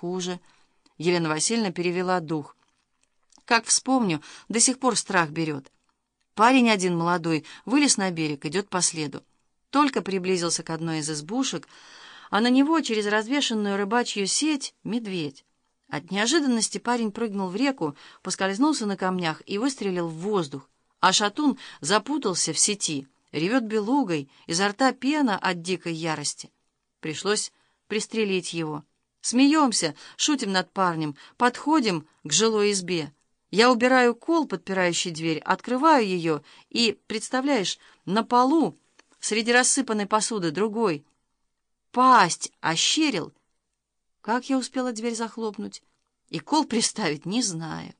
хуже. Елена Васильевна перевела дух. Как вспомню, до сих пор страх берет. Парень один молодой вылез на берег, идет по следу. Только приблизился к одной из избушек, а на него через развешенную рыбачью сеть медведь. От неожиданности парень прыгнул в реку, поскользнулся на камнях и выстрелил в воздух, а шатун запутался в сети, ревет белугой, изо рта пена от дикой ярости. Пришлось пристрелить его. Смеемся, шутим над парнем, подходим к жилой избе. Я убираю кол, подпирающий дверь, открываю ее и, представляешь, на полу, среди рассыпанной посуды, другой. Пасть ощерил. Как я успела дверь захлопнуть? И кол приставить не знаю.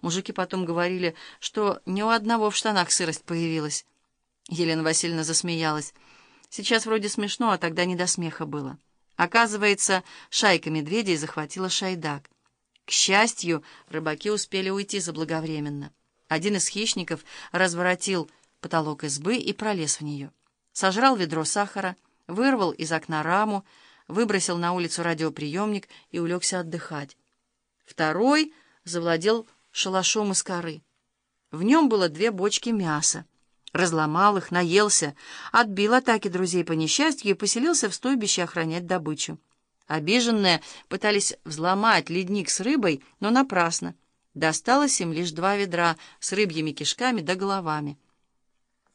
Мужики потом говорили, что ни у одного в штанах сырость появилась. Елена Васильевна засмеялась. Сейчас вроде смешно, а тогда не до смеха было. Оказывается, шайка медведей захватила шайдак. К счастью, рыбаки успели уйти заблаговременно. Один из хищников разворотил потолок избы и пролез в нее. Сожрал ведро сахара, вырвал из окна раму, выбросил на улицу радиоприемник и улегся отдыхать. Второй завладел шалашом из коры. В нем было две бочки мяса. Разломал их, наелся, отбил атаки друзей по несчастью и поселился в стойбище охранять добычу. Обиженные пытались взломать ледник с рыбой, но напрасно. Досталось им лишь два ведра с рыбьими кишками да головами.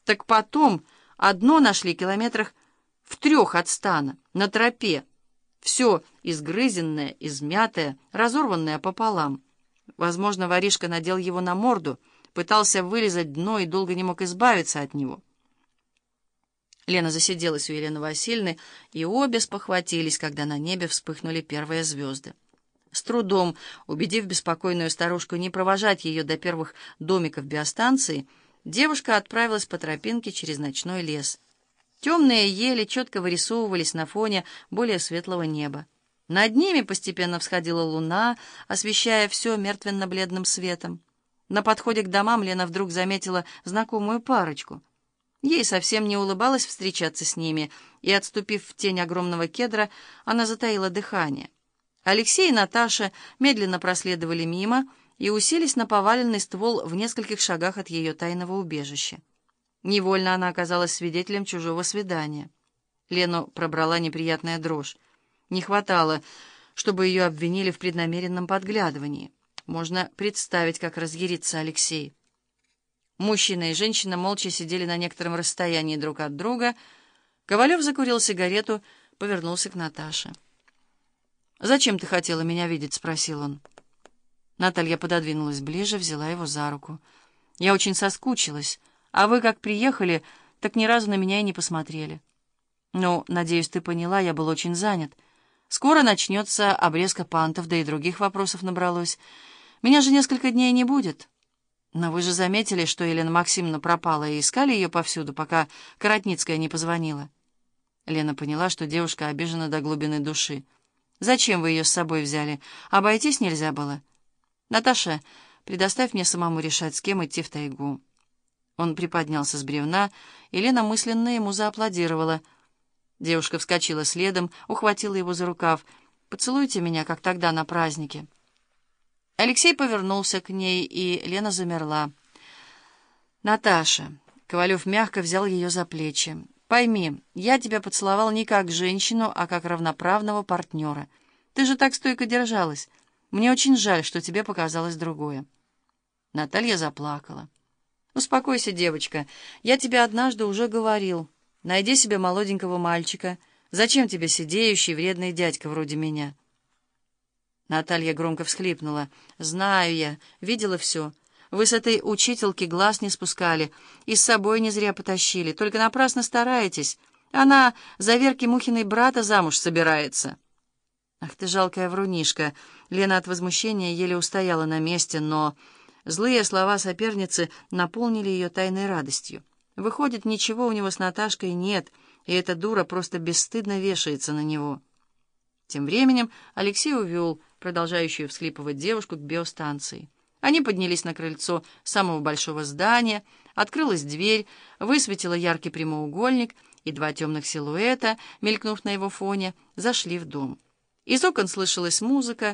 Так потом одно нашли километрах в трех от стана, на тропе. Все изгрызенное, измятое, разорванное пополам. Возможно, воришка надел его на морду — пытался вылезать дно и долго не мог избавиться от него. Лена засиделась у Елены Васильевны, и обе спохватились, когда на небе вспыхнули первые звезды. С трудом, убедив беспокойную старушку не провожать ее до первых домиков биостанции, девушка отправилась по тропинке через ночной лес. Темные ели четко вырисовывались на фоне более светлого неба. Над ними постепенно всходила луна, освещая все мертвенно-бледным светом. На подходе к домам Лена вдруг заметила знакомую парочку. Ей совсем не улыбалось встречаться с ними, и, отступив в тень огромного кедра, она затаила дыхание. Алексей и Наташа медленно проследовали мимо и уселись на поваленный ствол в нескольких шагах от ее тайного убежища. Невольно она оказалась свидетелем чужого свидания. Лену пробрала неприятная дрожь. Не хватало, чтобы ее обвинили в преднамеренном подглядывании. Можно представить, как разъярится Алексей. Мужчина и женщина молча сидели на некотором расстоянии друг от друга. Ковалев закурил сигарету, повернулся к Наташе. «Зачем ты хотела меня видеть?» — спросил он. Наталья пододвинулась ближе, взяла его за руку. «Я очень соскучилась, а вы, как приехали, так ни разу на меня и не посмотрели. Ну, надеюсь, ты поняла, я был очень занят. Скоро начнется обрезка пантов, да и других вопросов набралось». Меня же несколько дней не будет. Но вы же заметили, что Елена Максимовна пропала, и искали ее повсюду, пока Коротницкая не позвонила. Лена поняла, что девушка обижена до глубины души. «Зачем вы ее с собой взяли? Обойтись нельзя было?» «Наташа, предоставь мне самому решать, с кем идти в тайгу». Он приподнялся с бревна, и Лена мысленно ему зааплодировала. Девушка вскочила следом, ухватила его за рукав. «Поцелуйте меня, как тогда на празднике». Алексей повернулся к ней, и Лена замерла. «Наташа», — Ковалев мягко взял ее за плечи, — «пойми, я тебя поцеловал не как женщину, а как равноправного партнера. Ты же так стойко держалась. Мне очень жаль, что тебе показалось другое». Наталья заплакала. «Успокойся, девочка. Я тебе однажды уже говорил. Найди себе молоденького мальчика. Зачем тебе сидеющий вредный дядька вроде меня?» Наталья громко всхлипнула. «Знаю я, видела все. Вы с этой учительки глаз не спускали и с собой не зря потащили. Только напрасно стараетесь. Она за Верки Мухиной брата замуж собирается». «Ах ты жалкая врунишка!» Лена от возмущения еле устояла на месте, но злые слова соперницы наполнили ее тайной радостью. Выходит, ничего у него с Наташкой нет, и эта дура просто бесстыдно вешается на него. Тем временем Алексей увел продолжающую всхлипывать девушку к биостанции. Они поднялись на крыльцо самого большого здания, открылась дверь, высветила яркий прямоугольник, и два темных силуэта, мелькнув на его фоне, зашли в дом. Из окон слышалась музыка,